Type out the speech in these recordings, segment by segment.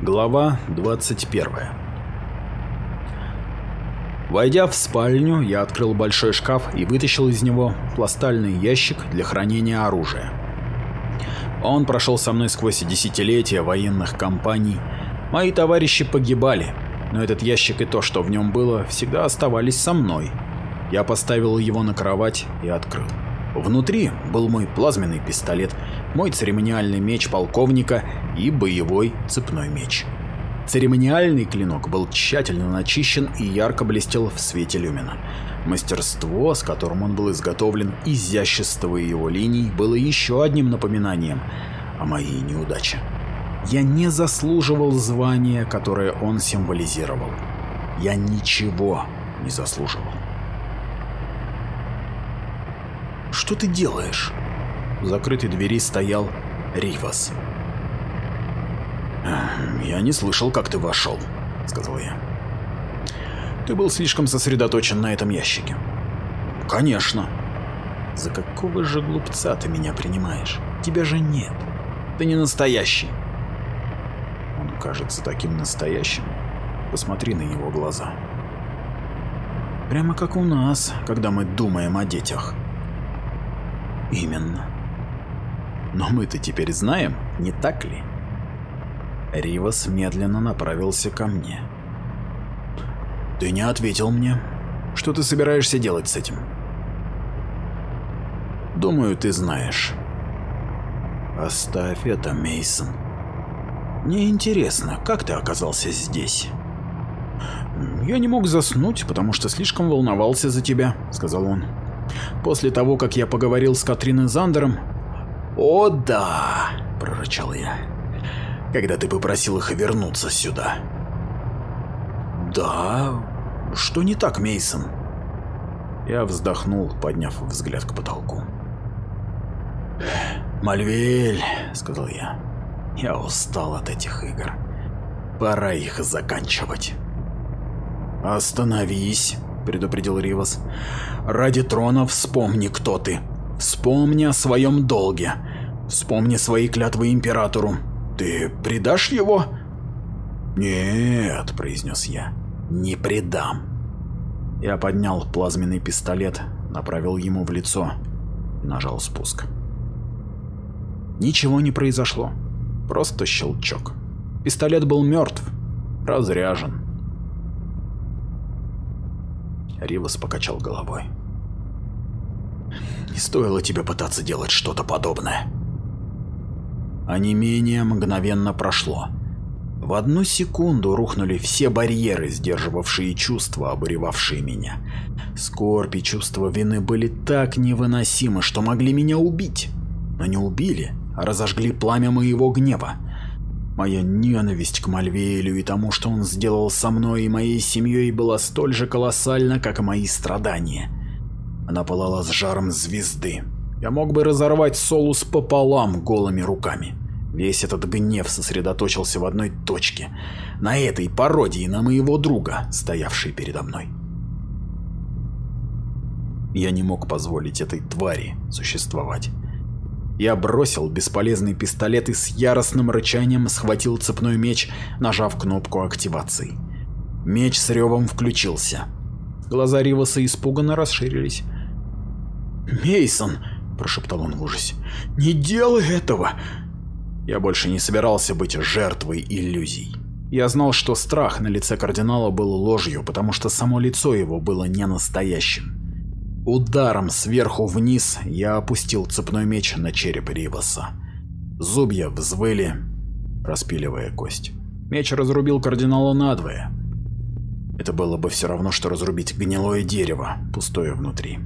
Глава 21 Войдя в спальню, я открыл большой шкаф и вытащил из него пластальный ящик для хранения оружия. Он прошел со мной сквозь десятилетия военных кампаний. Мои товарищи погибали, но этот ящик и то, что в нем было, всегда оставались со мной. Я поставил его на кровать и открыл. Внутри был мой плазменный пистолет, мой церемониальный меч полковника и боевой цепной меч. Церемониальный клинок был тщательно начищен и ярко блестел в свете люмина. Мастерство, с которым он был изготовлен, изящество его линий было еще одним напоминанием о моей неудаче. Я не заслуживал звания, которое он символизировал. Я ничего не заслуживал. «Что ты делаешь?» В закрытой двери стоял Ривас. «Я не слышал, как ты вошел», — сказал я. «Ты был слишком сосредоточен на этом ящике». «Конечно». «За какого же глупца ты меня принимаешь? Тебя же нет. Ты не настоящий». Он кажется таким настоящим. Посмотри на его глаза. Прямо как у нас, когда мы думаем о детях. Именно. Но мы-то теперь знаем, не так ли? Ривас медленно направился ко мне. Ты не ответил мне. Что ты собираешься делать с этим? Думаю, ты знаешь. Оставь это, Мейсон. Мне интересно, как ты оказался здесь? Я не мог заснуть, потому что слишком волновался за тебя, сказал он. После того, как я поговорил с Катриной Зандером... «О да!» – прорычал я. «Когда ты попросил их вернуться сюда». «Да? Что не так, Мейсон? Я вздохнул, подняв взгляд к потолку. «Мальвель», — сказал я, — «я устал от этих игр. Пора их заканчивать». «Остановись», предупредил Ривас. «Ради трона вспомни, кто ты. Вспомни о своем долге. Вспомни свои клятвы императору. Ты предашь его?» «Нет», — произнес я, — «не предам». Я поднял плазменный пистолет, направил ему в лицо и нажал спуск. Ничего не произошло. Просто щелчок. Пистолет был мертв, разряжен. Ривас покачал головой. Не стоило тебе пытаться делать что-то подобное. А не менее мгновенно прошло. В одну секунду рухнули все барьеры, сдерживавшие чувства, обуревавшие меня. Скорбь и чувство вины были так невыносимы, что могли меня убить. Но не убили, а разожгли пламя моего гнева. Моя ненависть к Мальвеелю и тому, что он сделал со мной и моей семьей, была столь же колоссальна, как и мои страдания. Она пылала с жаром звезды. Я мог бы разорвать Солус пополам голыми руками. Весь этот гнев сосредоточился в одной точке, на этой пародии на моего друга, стоявшей передо мной. Я не мог позволить этой твари существовать. Я бросил бесполезный пистолет и с яростным рычанием схватил цепной меч, нажав кнопку активации. Меч с ревом включился. Глаза Риваса испуганно расширились. Мейсон, прошептал он в ужасе, — «не делай этого!» Я больше не собирался быть жертвой иллюзий. Я знал, что страх на лице кардинала был ложью, потому что само лицо его было не настоящим. Ударом сверху вниз я опустил цепной меч на череп Риваса. Зубья взвыли, распиливая кость. Меч разрубил кардинала надвое. Это было бы все равно, что разрубить гнилое дерево, пустое внутри.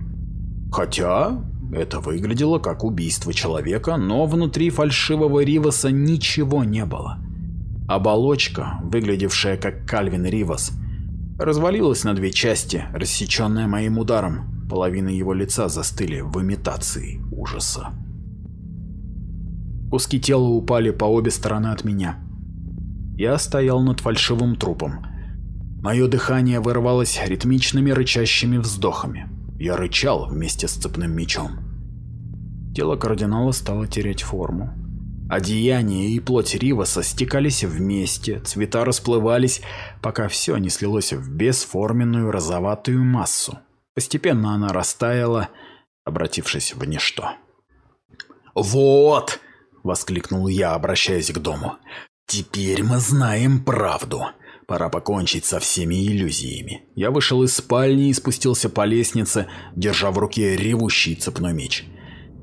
Хотя это выглядело как убийство человека, но внутри фальшивого Риваса ничего не было. Оболочка, выглядевшая как Кальвин Ривас, развалилась на две части, рассеченная моим ударом, Половины его лица застыли в имитации ужаса. Куски тела упали по обе стороны от меня. Я стоял над фальшивым трупом. Мое дыхание вырывалось ритмичными рычащими вздохами. Я рычал вместе с цепным мечом. Тело кардинала стало терять форму. Одеяние и плоть Риваса стекались вместе, цвета расплывались, пока все не слилось в бесформенную розоватую массу. Постепенно она растаяла, обратившись в ничто. «Вот!» — воскликнул я, обращаясь к дому. «Теперь мы знаем правду. Пора покончить со всеми иллюзиями». Я вышел из спальни и спустился по лестнице, держа в руке ревущий цепной меч.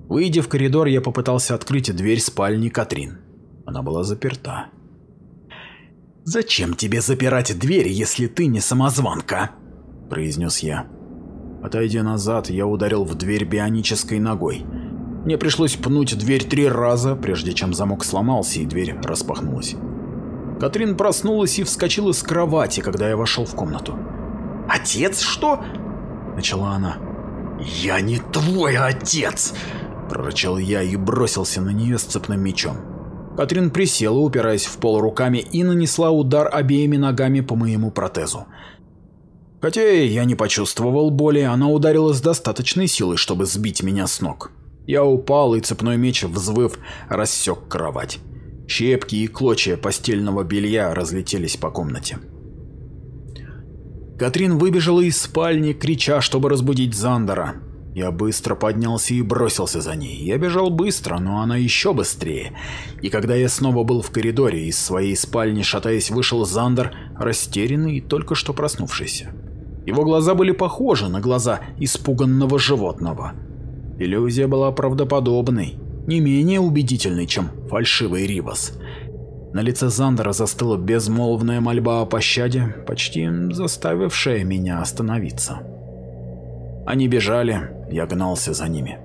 Выйдя в коридор, я попытался открыть дверь спальни Катрин. Она была заперта. «Зачем тебе запирать дверь, если ты не самозванка?» – произнес я. Отойдя назад, я ударил в дверь бионической ногой. Мне пришлось пнуть дверь три раза, прежде чем замок сломался и дверь распахнулась. Катрин проснулась и вскочила с кровати, когда я вошел в комнату. «Отец, что?» – начала она. «Я не твой отец!» – прорычал я и бросился на нее с цепным мечом. Катрин присела, упираясь в пол руками, и нанесла удар обеими ногами по моему протезу. Хотя я не почувствовал боли, она ударила с достаточной силой, чтобы сбить меня с ног. Я упал, и цепной меч, взвыв, рассек кровать. Щепки и клочья постельного белья разлетелись по комнате. Катрин выбежала из спальни, крича, чтобы разбудить Зандера. Я быстро поднялся и бросился за ней. Я бежал быстро, но она еще быстрее. И когда я снова был в коридоре, из своей спальни, шатаясь, вышел Зандер, растерянный и только что проснувшийся. Его глаза были похожи на глаза испуганного животного. Иллюзия была правдоподобной, не менее убедительной, чем фальшивый Ривас. На лице Зандера застыла безмолвная мольба о пощаде, почти заставившая меня остановиться. Они бежали, я гнался за ними.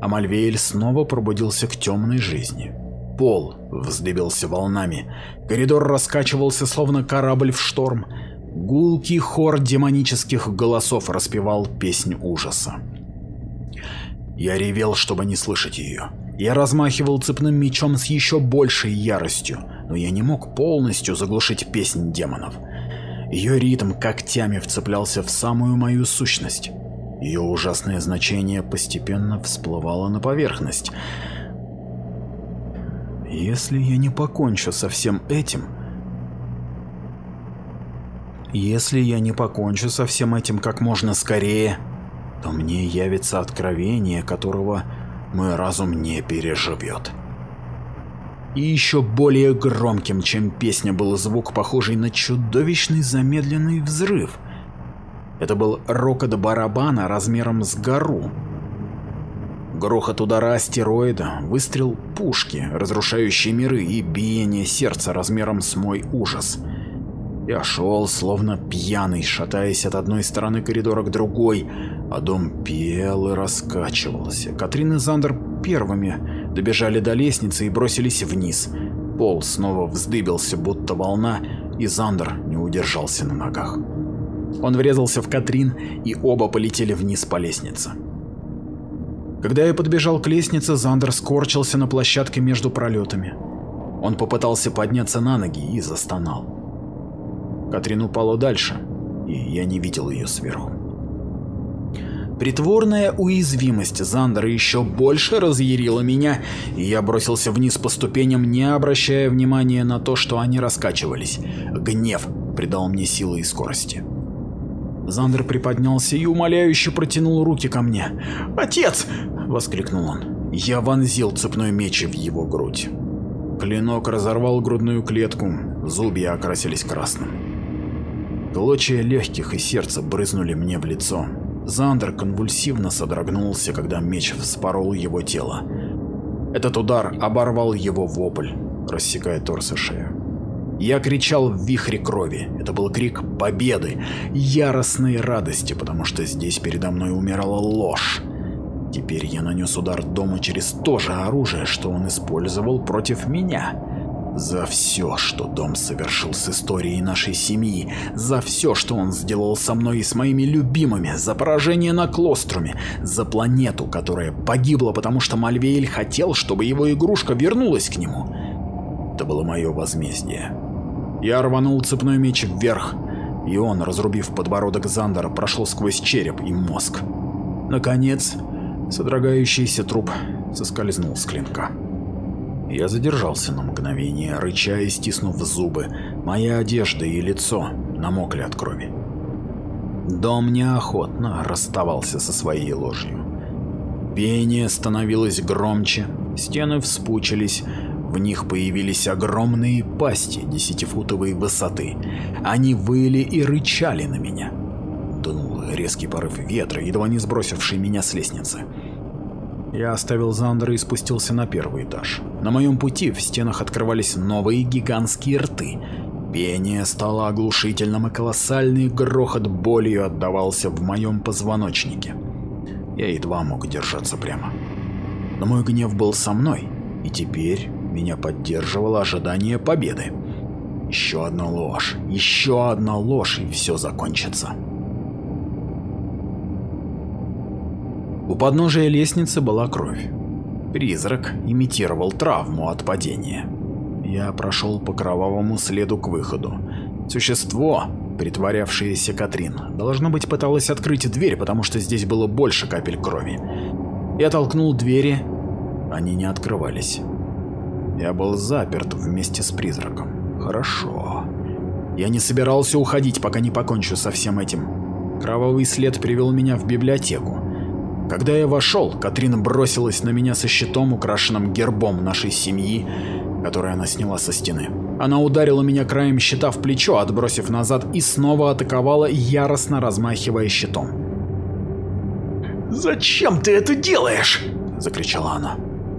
А Мальвейль снова пробудился к темной жизни. Пол вздыбился волнами, коридор раскачивался, словно корабль в шторм, Гулкий хор демонических голосов распевал песнь ужаса. Я ревел, чтобы не слышать ее. Я размахивал цепным мечом с еще большей яростью, но я не мог полностью заглушить песнь демонов. Ее ритм когтями вцеплялся в самую мою сущность. Ее ужасное значение постепенно всплывало на поверхность. Если я не покончу со всем этим, если я не покончу со всем этим как можно скорее, то мне явится откровение, которого мой разум не переживет. И еще более громким, чем песня, был звук, похожий на чудовищный замедленный взрыв. Это был рокот барабана размером с гору. Грохот удара астероида, выстрел пушки, разрушающий миры и биение сердца размером с мой ужас — я шел, словно пьяный, шатаясь от одной стороны коридора к другой, а дом пел и раскачивался. Катрин и Зандер первыми добежали до лестницы и бросились вниз. Пол снова вздыбился, будто волна, и Зандер не удержался на ногах. Он врезался в Катрин, и оба полетели вниз по лестнице. Когда я подбежал к лестнице, Зандер скорчился на площадке между пролетами. Он попытался подняться на ноги и застонал. Катрин упала дальше, и я не видел ее сверху. Притворная уязвимость Зандера еще больше разъярила меня, и я бросился вниз по ступеням, не обращая внимания на то, что они раскачивались. Гнев придал мне силы и скорости. Зандер приподнялся и умоляюще протянул руки ко мне. «Отец!» — воскликнул он. Я вонзил цепной меч в его грудь. Клинок разорвал грудную клетку, зубья окрасились красным. Клочья легких и сердца брызнули мне в лицо. Зандер конвульсивно содрогнулся, когда меч вспорол его тело. Этот удар оборвал его вопль, рассекая торс и шею. Я кричал в вихре крови. Это был крик победы, яростной радости, потому что здесь передо мной умирала ложь. Теперь я нанес удар дома через то же оружие, что он использовал против меня. За все, что Дом совершил с историей нашей семьи, за все, что он сделал со мной и с моими любимыми, за поражение на Клоструме, за планету, которая погибла, потому что Мальвейль хотел, чтобы его игрушка вернулась к нему. Это было мое возмездие. Я рванул цепной меч вверх, и он, разрубив подбородок Зандера, прошел сквозь череп и мозг. Наконец, содрогающийся труп соскользнул с клинка. Я задержался на мгновение, рыча и стиснув зубы. Моя одежда и лицо намокли от крови. Дом неохотно расставался со своей ложью. Пение становилось громче, стены вспучились, в них появились огромные пасти десятифутовой высоты. Они выли и рычали на меня. Дунул резкий порыв ветра, едва не сбросивший меня с лестницы. Я оставил Зандера и спустился на первый этаж. На моем пути в стенах открывались новые гигантские рты. Пение стало оглушительным, и колоссальный грохот болью отдавался в моем позвоночнике. Я едва мог держаться прямо. Но мой гнев был со мной, и теперь меня поддерживало ожидание победы. Еще одна ложь, еще одна ложь, и все закончится. У подножия лестницы была кровь. Призрак имитировал травму от падения. Я прошел по кровавому следу к выходу. Существо, притворявшееся Катрин, должно быть пыталось открыть дверь, потому что здесь было больше капель крови. Я толкнул двери, они не открывались. Я был заперт вместе с призраком. Хорошо. Я не собирался уходить, пока не покончу со всем этим. Кровавый след привел меня в библиотеку. Когда я вошел, Катрин бросилась на меня со щитом, украшенным гербом нашей семьи, который она сняла со стены. Она ударила меня краем щита в плечо, отбросив назад, и снова атаковала, яростно размахивая щитом. «Зачем ты это делаешь?» – закричала она.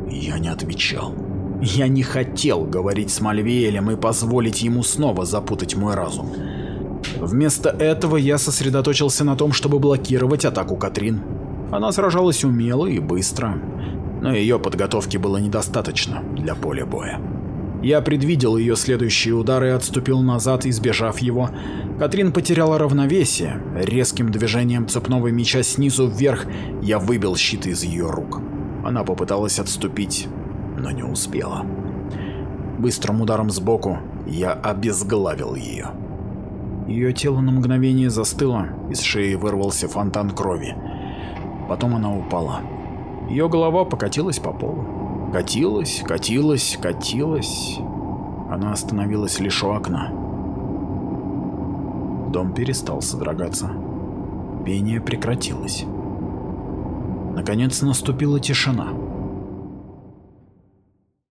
Я не отвечал. Я не хотел говорить с Мальвиэлем и позволить ему снова запутать мой разум. Вместо этого я сосредоточился на том, чтобы блокировать атаку Катрин, она сражалась умело и быстро, но ее подготовки было недостаточно для поля боя. Я предвидел ее следующие удары и отступил назад, избежав его. Катрин потеряла равновесие. Резким движением цепного меча снизу вверх я выбил щит из ее рук. Она попыталась отступить, но не успела. Быстрым ударом сбоку я обезглавил ее. Ее тело на мгновение застыло, из шеи вырвался фонтан крови. Потом она упала. Ее голова покатилась по полу. Катилась, катилась, катилась. Она остановилась лишь у окна. Дом перестал содрогаться. Пение прекратилось. Наконец наступила тишина.